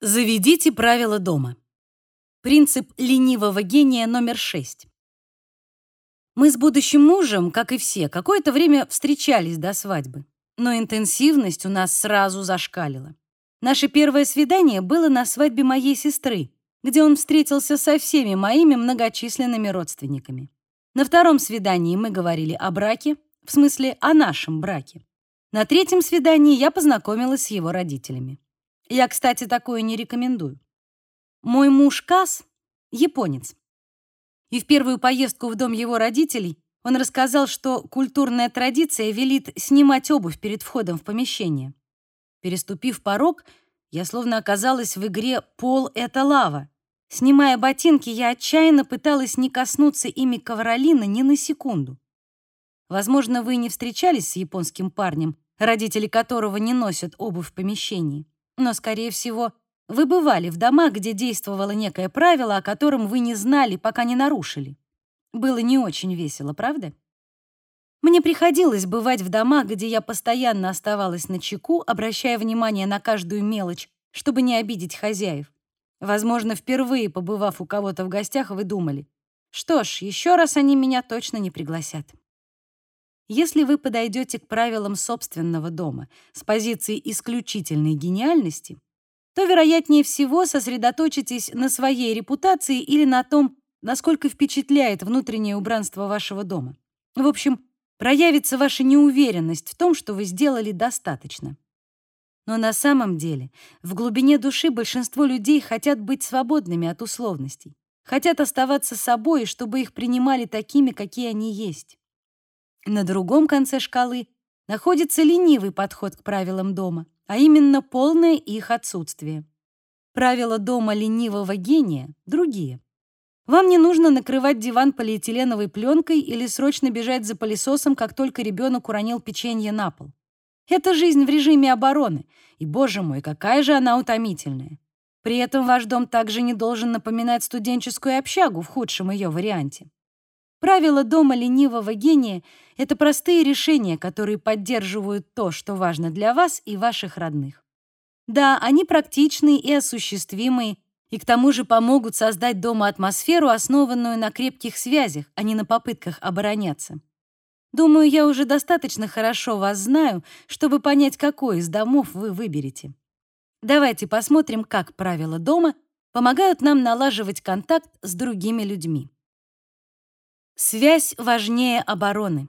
Заведите правила дома. Принцип ленивого гения номер шесть. Мы с будущим мужем, как и все, какое-то время встречались до свадьбы, но интенсивность у нас сразу зашкалила. Наше первое свидание было на свадьбе моей сестры, где он встретился со всеми моими многочисленными родственниками. На втором свидании мы говорили о браке, в смысле о нашем браке. На третьем свидании я познакомилась с его родителями. Я, кстати, такое не рекомендую. Мой муж Кас — японец. И в первую поездку в дом его родителей он рассказал, что культурная традиция велит снимать обувь перед входом в помещение. Переступив порог, я словно оказалась в игре «Пол — это лава». Снимая ботинки, я отчаянно пыталась не коснуться ими ковролина ни на секунду. Возможно, вы не встречались с японским парнем, родители которого не носят обувь в помещении. Но, скорее всего, вы бывали в домах, где действовало некое правило, о котором вы не знали, пока не нарушили. Было не очень весело, правда? Мне приходилось бывать в домах, где я постоянно оставалась на чеку, обращая внимание на каждую мелочь, чтобы не обидеть хозяев. Возможно, впервые побывав у кого-то в гостях, вы думали, что ж, еще раз они меня точно не пригласят. Если вы подойдете к правилам собственного дома с позиции исключительной гениальности, то, вероятнее всего, сосредоточитесь на своей репутации или на том, насколько впечатляет внутреннее убранство вашего дома. В общем, проявится ваша неуверенность в том, что вы сделали достаточно. Но на самом деле, в глубине души большинство людей хотят быть свободными от условностей, хотят оставаться собой, чтобы их принимали такими, какие они есть. На другом конце шкалы находится ленивый подход к правилам дома, а именно полное их отсутствие. Правила дома ленивого гения другие. Вам не нужно накрывать диван полиэтиленовой пленкой или срочно бежать за пылесосом, как только ребенок уронил печенье на пол. Это жизнь в режиме обороны, и, боже мой, какая же она утомительная. При этом ваш дом также не должен напоминать студенческую общагу в худшем ее варианте. Правила дома ленивого гения — это простые решения, которые поддерживают то, что важно для вас и ваших родных. Да, они практичные и осуществимые, и к тому же помогут создать дома атмосферу, основанную на крепких связях, а не на попытках обороняться. Думаю, я уже достаточно хорошо вас знаю, чтобы понять, какой из домов вы выберете. Давайте посмотрим, как правила дома помогают нам налаживать контакт с другими людьми. Связь важнее обороны.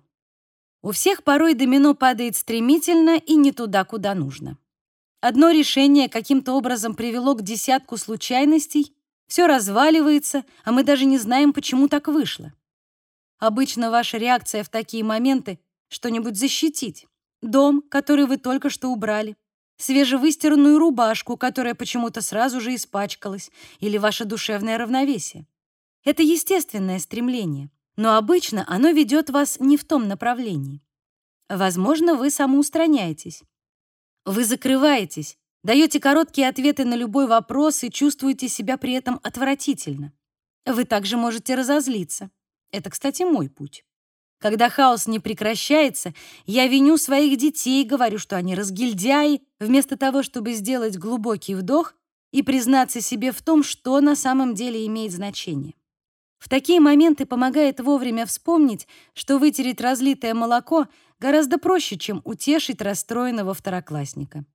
У всех порой домино падает стремительно и не туда, куда нужно. Одно решение каким-то образом привело к десятку случайностей, все разваливается, а мы даже не знаем, почему так вышло. Обычно ваша реакция в такие моменты — что-нибудь защитить. Дом, который вы только что убрали, свежевыстиранную рубашку, которая почему-то сразу же испачкалась, или ваше душевное равновесие. Это естественное стремление но обычно оно ведет вас не в том направлении. Возможно, вы самоустраняетесь. Вы закрываетесь, даете короткие ответы на любой вопрос и чувствуете себя при этом отвратительно. Вы также можете разозлиться. Это, кстати, мой путь. Когда хаос не прекращается, я виню своих детей, говорю, что они разгильдяи, вместо того, чтобы сделать глубокий вдох и признаться себе в том, что на самом деле имеет значение. В такие моменты помогает вовремя вспомнить, что вытереть разлитое молоко гораздо проще, чем утешить расстроенного второклассника.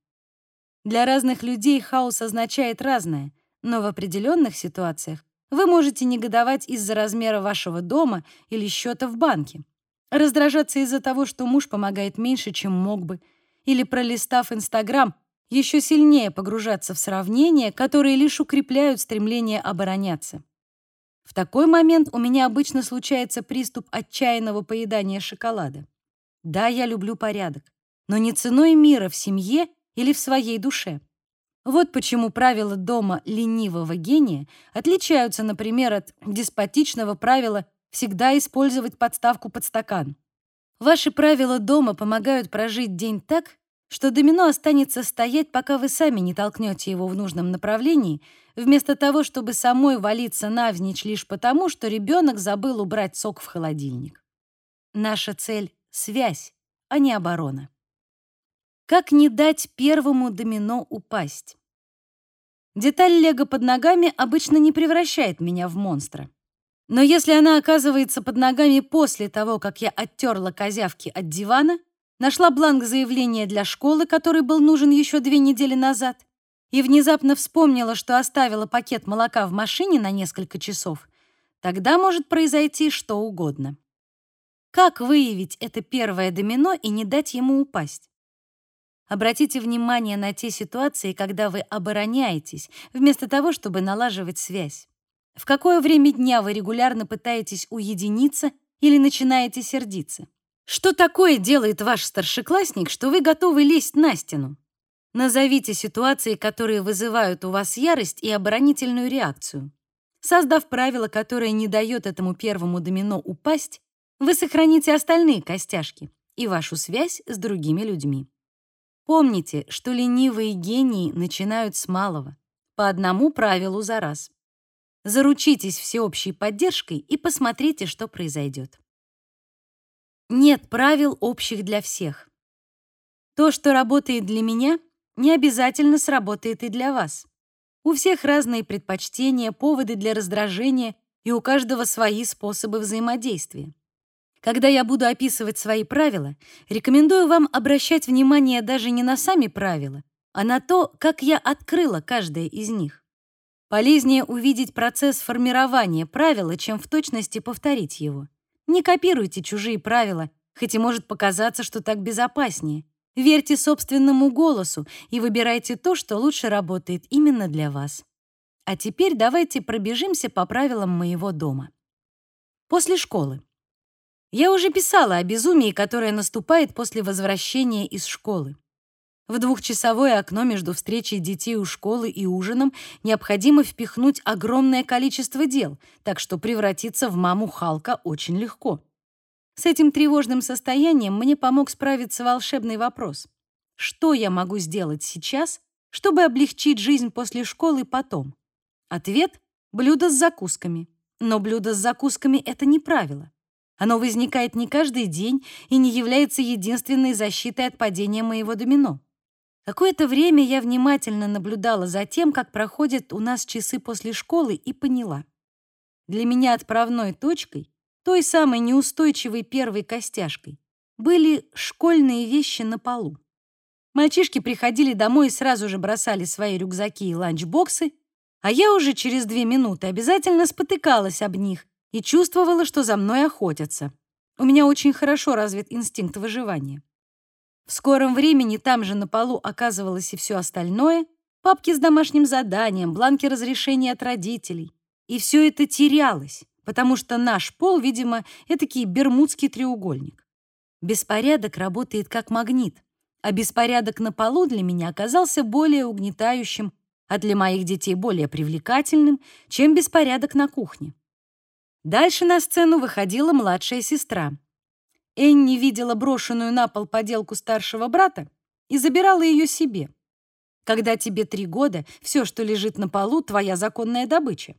Для разных людей хаос означает разное, но в определенных ситуациях вы можете негодовать из-за размера вашего дома или счета в банке, раздражаться из-за того, что муж помогает меньше, чем мог бы, или, пролистав Инстаграм, еще сильнее погружаться в сравнения, которые лишь укрепляют стремление обороняться. В такой момент у меня обычно случается приступ отчаянного поедания шоколада. Да, я люблю порядок, но не ценой мира в семье или в своей душе. Вот почему правила дома ленивого гения отличаются, например, от деспотичного правила всегда использовать подставку под стакан. Ваши правила дома помогают прожить день так, что домино останется стоять, пока вы сами не толкнете его в нужном направлении, вместо того, чтобы самой валиться навзничь лишь потому, что ребенок забыл убрать сок в холодильник. Наша цель — связь, а не оборона. Как не дать первому домино упасть? Деталь лего под ногами обычно не превращает меня в монстра. Но если она оказывается под ногами после того, как я оттерла козявки от дивана, нашла бланк заявления для школы, который был нужен еще две недели назад, и внезапно вспомнила, что оставила пакет молока в машине на несколько часов, тогда может произойти что угодно. Как выявить это первое домино и не дать ему упасть? Обратите внимание на те ситуации, когда вы обороняетесь, вместо того, чтобы налаживать связь. В какое время дня вы регулярно пытаетесь уединиться или начинаете сердиться? Что такое делает ваш старшеклассник, что вы готовы лезть на стену? Назовите ситуации, которые вызывают у вас ярость и оборонительную реакцию. Создав правило, которое не дает этому первому домино упасть, вы сохраните остальные костяшки и вашу связь с другими людьми. Помните, что ленивые гении начинают с малого, по одному правилу за раз. Заручитесь всеобщей поддержкой и посмотрите, что произойдет. Нет правил общих для всех. То, что работает для меня, не обязательно сработает и для вас. У всех разные предпочтения, поводы для раздражения, и у каждого свои способы взаимодействия. Когда я буду описывать свои правила, рекомендую вам обращать внимание даже не на сами правила, а на то, как я открыла каждое из них. Полезнее увидеть процесс формирования правила, чем в точности повторить его. Не копируйте чужие правила, хоть и может показаться, что так безопаснее. Верьте собственному голосу и выбирайте то, что лучше работает именно для вас. А теперь давайте пробежимся по правилам моего дома. После школы. Я уже писала о безумии, которое наступает после возвращения из школы. В двухчасовое окно между встречей детей у школы и ужином необходимо впихнуть огромное количество дел, так что превратиться в маму Халка очень легко. С этим тревожным состоянием мне помог справиться волшебный вопрос. Что я могу сделать сейчас, чтобы облегчить жизнь после школы потом? Ответ — блюдо с закусками. Но блюдо с закусками — это не правило. Оно возникает не каждый день и не является единственной защитой от падения моего домино. Какое-то время я внимательно наблюдала за тем, как проходят у нас часы после школы, и поняла. Для меня отправной точкой, той самой неустойчивой первой костяшкой, были школьные вещи на полу. Мальчишки приходили домой и сразу же бросали свои рюкзаки и ланчбоксы, а я уже через две минуты обязательно спотыкалась об них и чувствовала, что за мной охотятся. У меня очень хорошо развит инстинкт выживания. В скором времени там же на полу оказывалось и все остальное, папки с домашним заданием, бланки разрешения от родителей. И все это терялось, потому что наш пол, видимо, этакий бермудский треугольник. Беспорядок работает как магнит, а беспорядок на полу для меня оказался более угнетающим, а для моих детей более привлекательным, чем беспорядок на кухне. Дальше на сцену выходила младшая сестра. Энни видела брошенную на пол поделку старшего брата и забирала ее себе. Когда тебе три года, все, что лежит на полу, твоя законная добыча.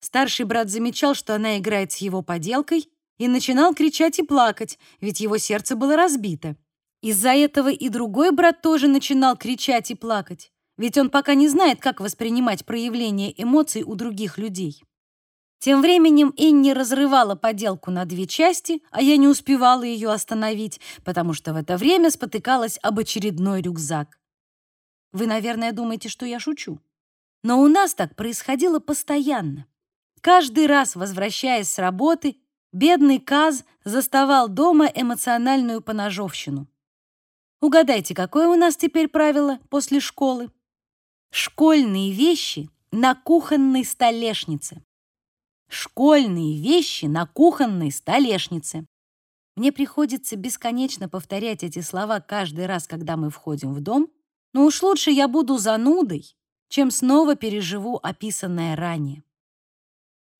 Старший брат замечал, что она играет с его поделкой, и начинал кричать и плакать, ведь его сердце было разбито. Из-за этого и другой брат тоже начинал кричать и плакать, ведь он пока не знает, как воспринимать проявления эмоций у других людей. Тем временем Энни разрывала поделку на две части, а я не успевала ее остановить, потому что в это время спотыкалась об очередной рюкзак. Вы, наверное, думаете, что я шучу. Но у нас так происходило постоянно. Каждый раз, возвращаясь с работы, бедный Каз заставал дома эмоциональную поножовщину. Угадайте, какое у нас теперь правило после школы? Школьные вещи на кухонной столешнице. Школьные вещи на кухонной столешнице. Мне приходится бесконечно повторять эти слова каждый раз, когда мы входим в дом, но уж лучше я буду занудой, чем снова переживу описанное ранее.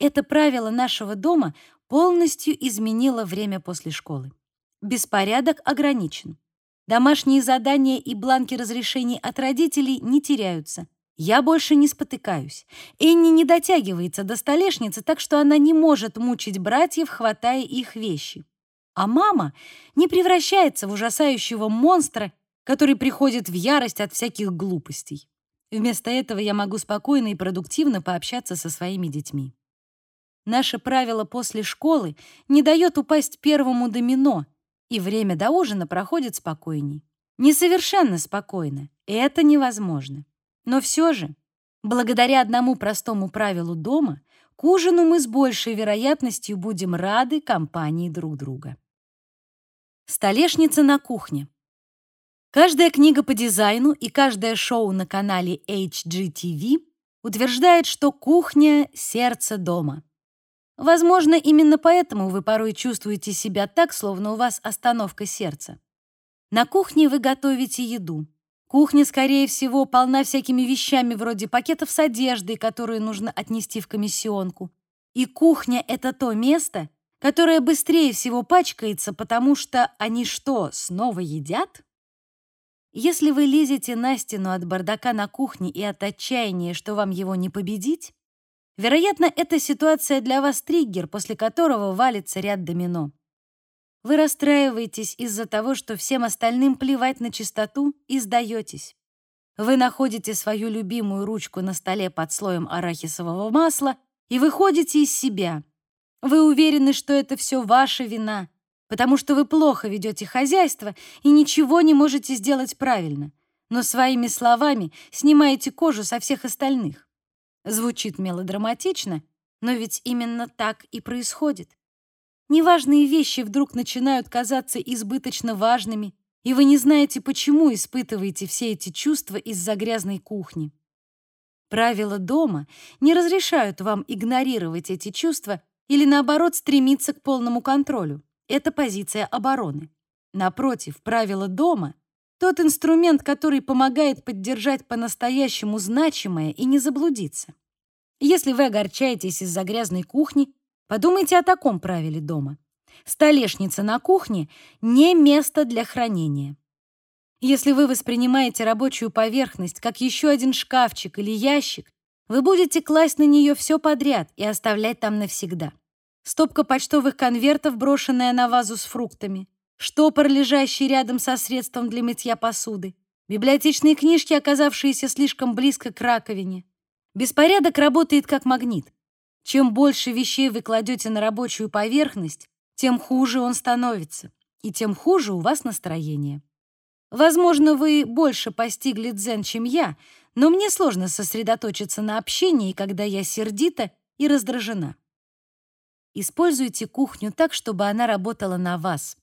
Это правило нашего дома полностью изменило время после школы. Беспорядок ограничен. Домашние задания и бланки разрешений от родителей не теряются. Я больше не спотыкаюсь. Энни не дотягивается до столешницы, так что она не может мучить братьев, хватая их вещи. А мама не превращается в ужасающего монстра, который приходит в ярость от всяких глупостей. Вместо этого я могу спокойно и продуктивно пообщаться со своими детьми. Наше правило после школы не дает упасть первому домино, и время до ужина проходит спокойней. Несовершенно спокойно, это невозможно. Но все же, благодаря одному простому правилу дома, к ужину мы с большей вероятностью будем рады компании друг друга. Столешница на кухне. Каждая книга по дизайну и каждое шоу на канале HGTV утверждает, что кухня — сердце дома. Возможно, именно поэтому вы порой чувствуете себя так, словно у вас остановка сердца. На кухне вы готовите еду. Кухня, скорее всего, полна всякими вещами вроде пакетов с одеждой, которые нужно отнести в комиссионку. И кухня — это то место, которое быстрее всего пачкается, потому что они что, снова едят? Если вы лезете на стену от бардака на кухне и от отчаяния, что вам его не победить, вероятно, эта ситуация для вас триггер, после которого валится ряд домино. Вы расстраиваетесь из-за того, что всем остальным плевать на чистоту и сдаетесь. Вы находите свою любимую ручку на столе под слоем арахисового масла и выходите из себя. Вы уверены, что это все ваша вина, потому что вы плохо ведете хозяйство и ничего не можете сделать правильно, но своими словами снимаете кожу со всех остальных. Звучит мелодраматично, но ведь именно так и происходит. Неважные вещи вдруг начинают казаться избыточно важными, и вы не знаете, почему испытываете все эти чувства из-за грязной кухни. Правила дома не разрешают вам игнорировать эти чувства или, наоборот, стремиться к полному контролю. Это позиция обороны. Напротив, правила дома — тот инструмент, который помогает поддержать по-настоящему значимое и не заблудиться. Если вы огорчаетесь из-за грязной кухни, подумайте о таком правиле дома. Столешница на кухне — не место для хранения. Если вы воспринимаете рабочую поверхность как еще один шкафчик или ящик, вы будете класть на нее все подряд и оставлять там навсегда стопка почтовых конвертов, брошенная на вазу с фруктами, штопор, лежащий рядом со средством для мытья посуды, библиотечные книжки, оказавшиеся слишком близко к раковине. Беспорядок работает как магнит. Чем больше вещей вы кладете на рабочую поверхность, тем хуже он становится, и тем хуже у вас настроение. Возможно, вы больше постигли дзен, чем я, но мне сложно сосредоточиться на общении, когда я сердита и раздражена. Используйте кухню так, чтобы она работала на вас.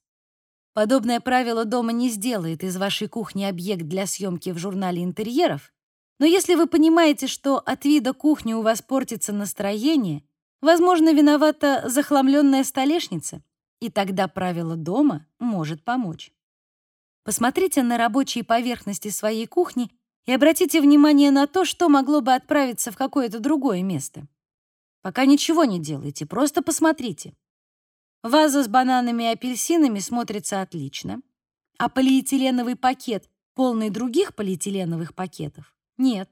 Подобное правило дома не сделает из вашей кухни объект для съемки в журнале интерьеров, но если вы понимаете, что от вида кухни у вас портится настроение, возможно, виновата захламленная столешница, и тогда правило дома может помочь. Посмотрите на рабочие поверхности своей кухни и обратите внимание на то, что могло бы отправиться в какое-то другое место. Пока ничего не делайте, просто посмотрите. Ваза с бананами и апельсинами смотрится отлично, а полиэтиленовый пакет, полный других полиэтиленовых пакетов, нет.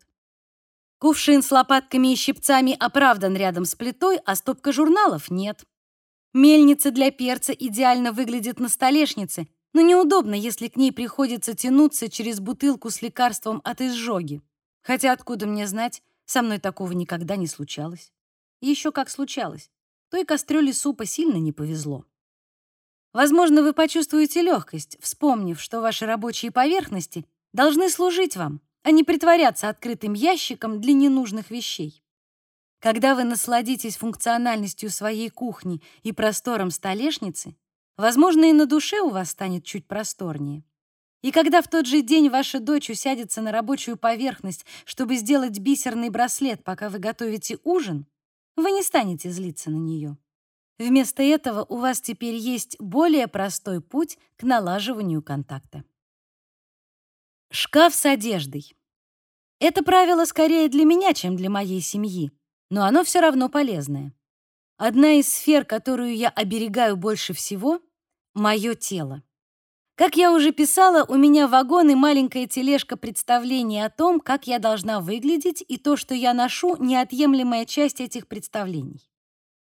Кувшин с лопатками и щипцами оправдан рядом с плитой, а стопка журналов нет. Мельница для перца идеально выглядит на столешнице, но неудобно, если к ней приходится тянуться через бутылку с лекарством от изжоги. Хотя откуда мне знать, со мной такого никогда не случалось. Еще как случалось. Той кастрюле супа сильно не повезло. Возможно, вы почувствуете легкость, вспомнив, что ваши рабочие поверхности должны служить вам, а не притворяться открытым ящиком для ненужных вещей. Когда вы насладитесь функциональностью своей кухни и простором столешницы, возможно, и на душе у вас станет чуть просторнее. И когда в тот же день ваша дочь усядется на рабочую поверхность, чтобы сделать бисерный браслет, пока вы готовите ужин, вы не станете злиться на нее. Вместо этого у вас теперь есть более простой путь к налаживанию контакта. Шкаф с одеждой. Это правило скорее для меня, чем для моей семьи, но оно все равно полезное. Одна из сфер, которую я оберегаю больше всего — мое тело. Как я уже писала, у меня вагон и маленькая тележка представлений о том, как я должна выглядеть, и то, что я ношу, неотъемлемая часть этих представлений.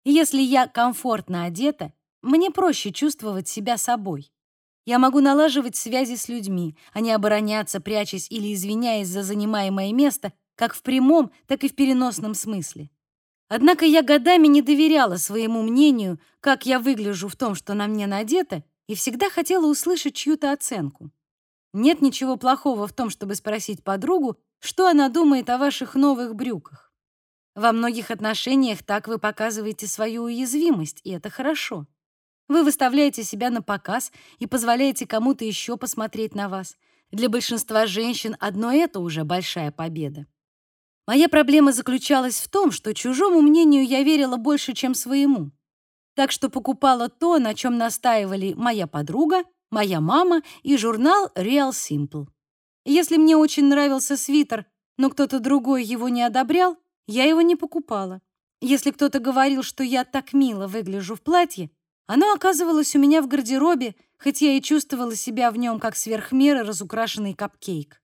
Если я комфортно одета, мне проще чувствовать себя собой. Я могу налаживать связи с людьми, а не обороняться, прячась или извиняясь за занимаемое место, как в прямом, так и в переносном смысле. Однако я годами не доверяла своему мнению, как я выгляжу в том, что на мне надето, и всегда хотела услышать чью-то оценку. Нет ничего плохого в том, чтобы спросить подругу, что она думает о ваших новых брюках. Во многих отношениях так вы показываете свою уязвимость, и это хорошо. Вы выставляете себя на показ и позволяете кому-то еще посмотреть на вас. Для большинства женщин одно это уже большая победа. Моя проблема заключалась в том, что чужому мнению я верила больше, чем своему. Так что покупала то, на чем настаивали моя подруга, моя мама и журнал Real Simple. Если мне очень нравился свитер, но кто-то другой его не одобрял, я его не покупала. Если кто-то говорил, что я так мило выгляжу в платье, оно оказывалось у меня в гардеробе, хоть я и чувствовала себя в нем как сверхмеры разукрашенный капкейк.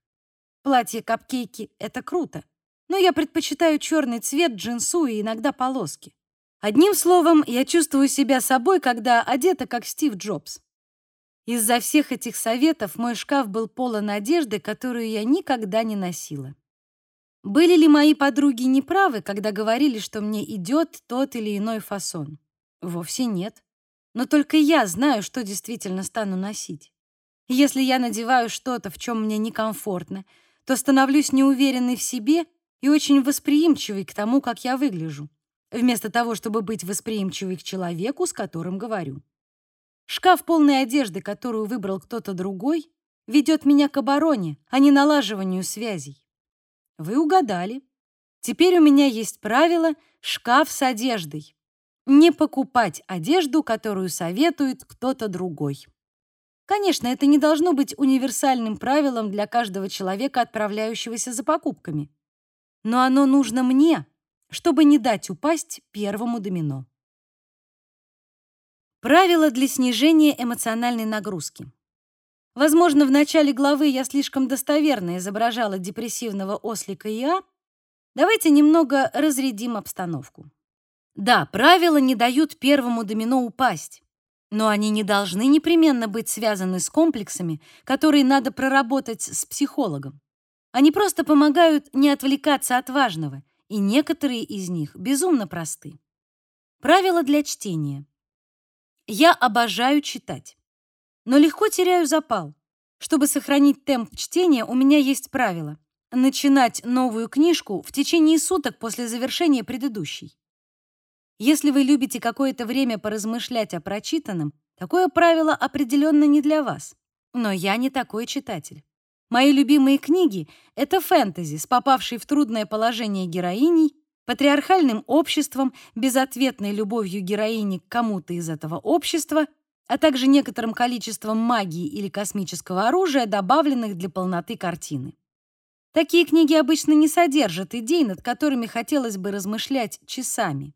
Платье-капкейки — это круто, но я предпочитаю черный цвет, джинсу и иногда полоски. Одним словом, я чувствую себя собой, когда одета как Стив Джобс. Из-за всех этих советов мой шкаф был полон одежды, которую я никогда не носила. Были ли мои подруги неправы, когда говорили, что мне идет тот или иной фасон? Вовсе нет. Но только я знаю, что действительно стану носить. Если я надеваю что-то, в чем мне некомфортно, то становлюсь неуверенной в себе и очень восприимчивой к тому, как я выгляжу, вместо того, чтобы быть восприимчивой к человеку, с которым говорю. Шкаф полной одежды, которую выбрал кто-то другой, ведет меня к обороне, а не налаживанию связей. Вы угадали. Теперь у меня есть правило «шкаф с одеждой» не покупать одежду, которую советует кто-то другой. Конечно, это не должно быть универсальным правилом для каждого человека, отправляющегося за покупками. Но оно нужно мне, чтобы не дать упасть первому домино. Правила для снижения эмоциональной нагрузки. Возможно, в начале главы я слишком достоверно изображала депрессивного ослика ИА. Давайте немного разрядим обстановку. Да, правила не дают первому домино упасть, но они не должны непременно быть связаны с комплексами, которые надо проработать с психологом. Они просто помогают не отвлекаться от важного, и некоторые из них безумно просты. Правила для чтения. Я обожаю читать, но легко теряю запал. Чтобы сохранить темп чтения, у меня есть правило начинать новую книжку в течение суток после завершения предыдущей. Если вы любите какое-то время поразмышлять о прочитанном, такое правило определенно не для вас. Но я не такой читатель. Мои любимые книги — это фэнтези с попавшей в трудное положение героиней, патриархальным обществом, безответной любовью героини к кому-то из этого общества, а также некоторым количеством магии или космического оружия, добавленных для полноты картины. Такие книги обычно не содержат идей, над которыми хотелось бы размышлять часами.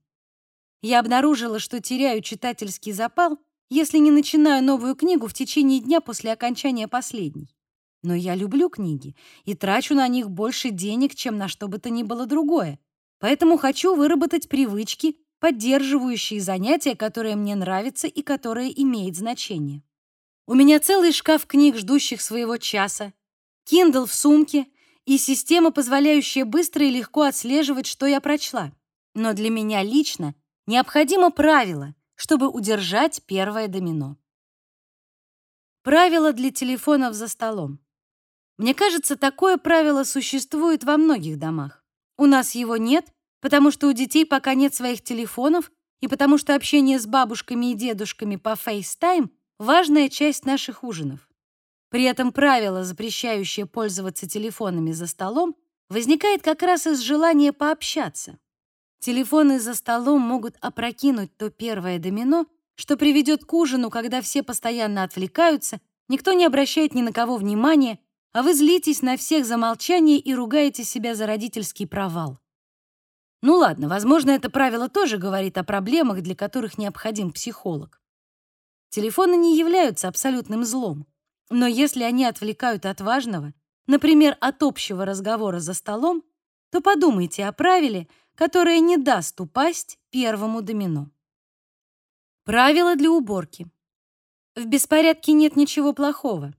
Я обнаружила, что теряю читательский запал, если не начинаю новую книгу в течение дня после окончания последней. Но я люблю книги и трачу на них больше денег, чем на что бы то ни было другое. Поэтому хочу выработать привычки, поддерживающие занятия, которые мне нравятся и которые имеют значение. У меня целый шкаф книг, ждущих своего часа, Kindle в сумке и система, позволяющая быстро и легко отслеживать, что я прочла. Но для меня лично Необходимо правило, чтобы удержать первое домино. Правило для телефонов за столом. Мне кажется, такое правило существует во многих домах. У нас его нет, потому что у детей пока нет своих телефонов и потому что общение с бабушками и дедушками по FaceTime — важная часть наших ужинов. При этом правило, запрещающее пользоваться телефонами за столом, возникает как раз из желания пообщаться. Телефоны за столом могут опрокинуть то первое домино, что приведет к ужину, когда все постоянно отвлекаются, никто не обращает ни на кого внимания, а вы злитесь на всех за молчание и ругаете себя за родительский провал. Ну ладно, возможно, это правило тоже говорит о проблемах, для которых необходим психолог. Телефоны не являются абсолютным злом, но если они отвлекают от важного, например, от общего разговора за столом, то подумайте о правиле, которое не даст упасть первому домино. Правила для уборки. В беспорядке нет ничего плохого.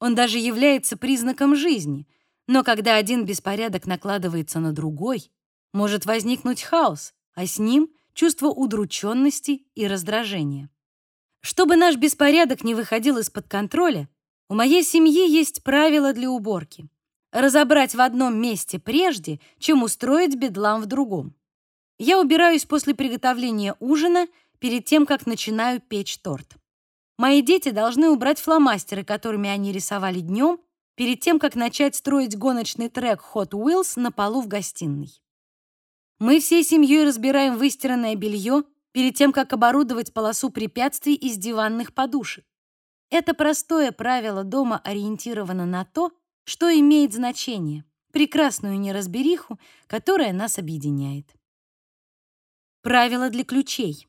Он даже является признаком жизни. Но когда один беспорядок накладывается на другой, может возникнуть хаос, а с ним чувство удрученности и раздражения. Чтобы наш беспорядок не выходил из-под контроля, у моей семьи есть правила для уборки. Разобрать в одном месте прежде, чем устроить бедлам в другом. Я убираюсь после приготовления ужина перед тем, как начинаю печь торт. Мои дети должны убрать фломастеры, которыми они рисовали днем, перед тем, как начать строить гоночный трек Hot Wheels на полу в гостиной. Мы всей семьей разбираем выстиранное белье перед тем, как оборудовать полосу препятствий из диванных подушек. Это простое правило дома ориентировано на то, что имеет значение, прекрасную неразбериху, которая нас объединяет. Правило для ключей.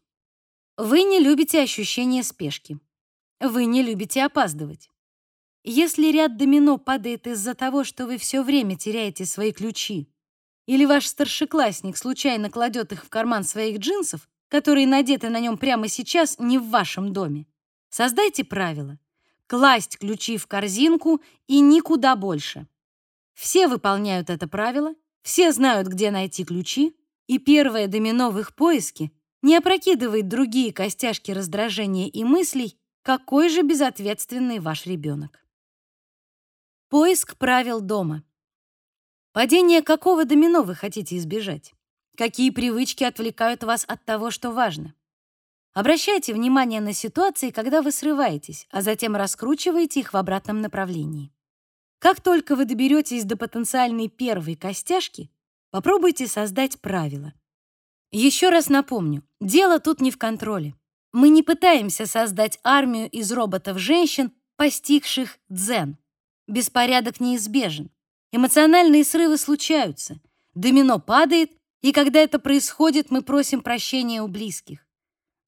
Вы не любите ощущение спешки. Вы не любите опаздывать. Если ряд домино падает из-за того, что вы все время теряете свои ключи, или ваш старшеклассник случайно кладет их в карман своих джинсов, которые надеты на нем прямо сейчас не в вашем доме, создайте правило класть ключи в корзинку и никуда больше. Все выполняют это правило, все знают, где найти ключи, и первое домино в их поиске не опрокидывает другие костяшки раздражения и мыслей, какой же безответственный ваш ребенок. Поиск правил дома. Падение какого домино вы хотите избежать? Какие привычки отвлекают вас от того, что важно? Обращайте внимание на ситуации, когда вы срываетесь, а затем раскручиваете их в обратном направлении. Как только вы доберетесь до потенциальной первой костяшки, попробуйте создать правила. Еще раз напомню, дело тут не в контроле. Мы не пытаемся создать армию из роботов-женщин, постигших дзен. Беспорядок неизбежен. Эмоциональные срывы случаются. Домино падает, и когда это происходит, мы просим прощения у близких.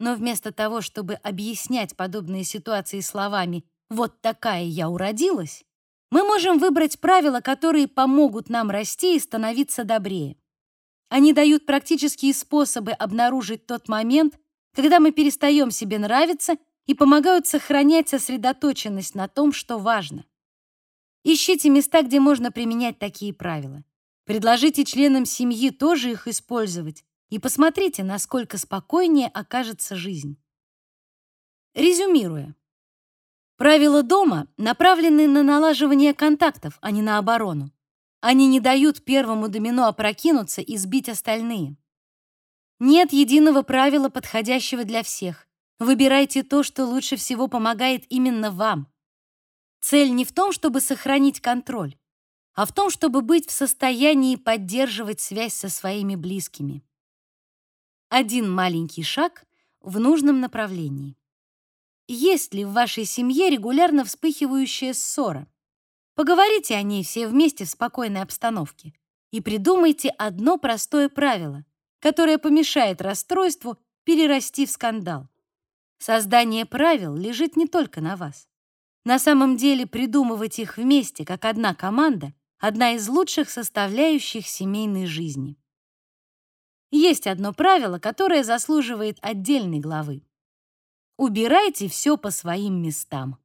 Но вместо того, чтобы объяснять подобные ситуации словами «вот такая я уродилась», мы можем выбрать правила, которые помогут нам расти и становиться добрее. Они дают практические способы обнаружить тот момент, когда мы перестаем себе нравиться и помогают сохранять сосредоточенность на том, что важно. Ищите места, где можно применять такие правила. Предложите членам семьи тоже их использовать, и посмотрите, насколько спокойнее окажется жизнь. Резюмируя. Правила дома направлены на налаживание контактов, а не на оборону. Они не дают первому домино опрокинуться и сбить остальные. Нет единого правила, подходящего для всех. Выбирайте то, что лучше всего помогает именно вам. Цель не в том, чтобы сохранить контроль, а в том, чтобы быть в состоянии поддерживать связь со своими близкими один маленький шаг в нужном направлении. Есть ли в вашей семье регулярно вспыхивающая ссора? Поговорите о ней все вместе в спокойной обстановке и придумайте одно простое правило, которое помешает расстройству перерасти в скандал. Создание правил лежит не только на вас. На самом деле придумывать их вместе, как одна команда, одна из лучших составляющих семейной жизни. Есть одно правило, которое заслуживает отдельной главы. Убирайте все по своим местам.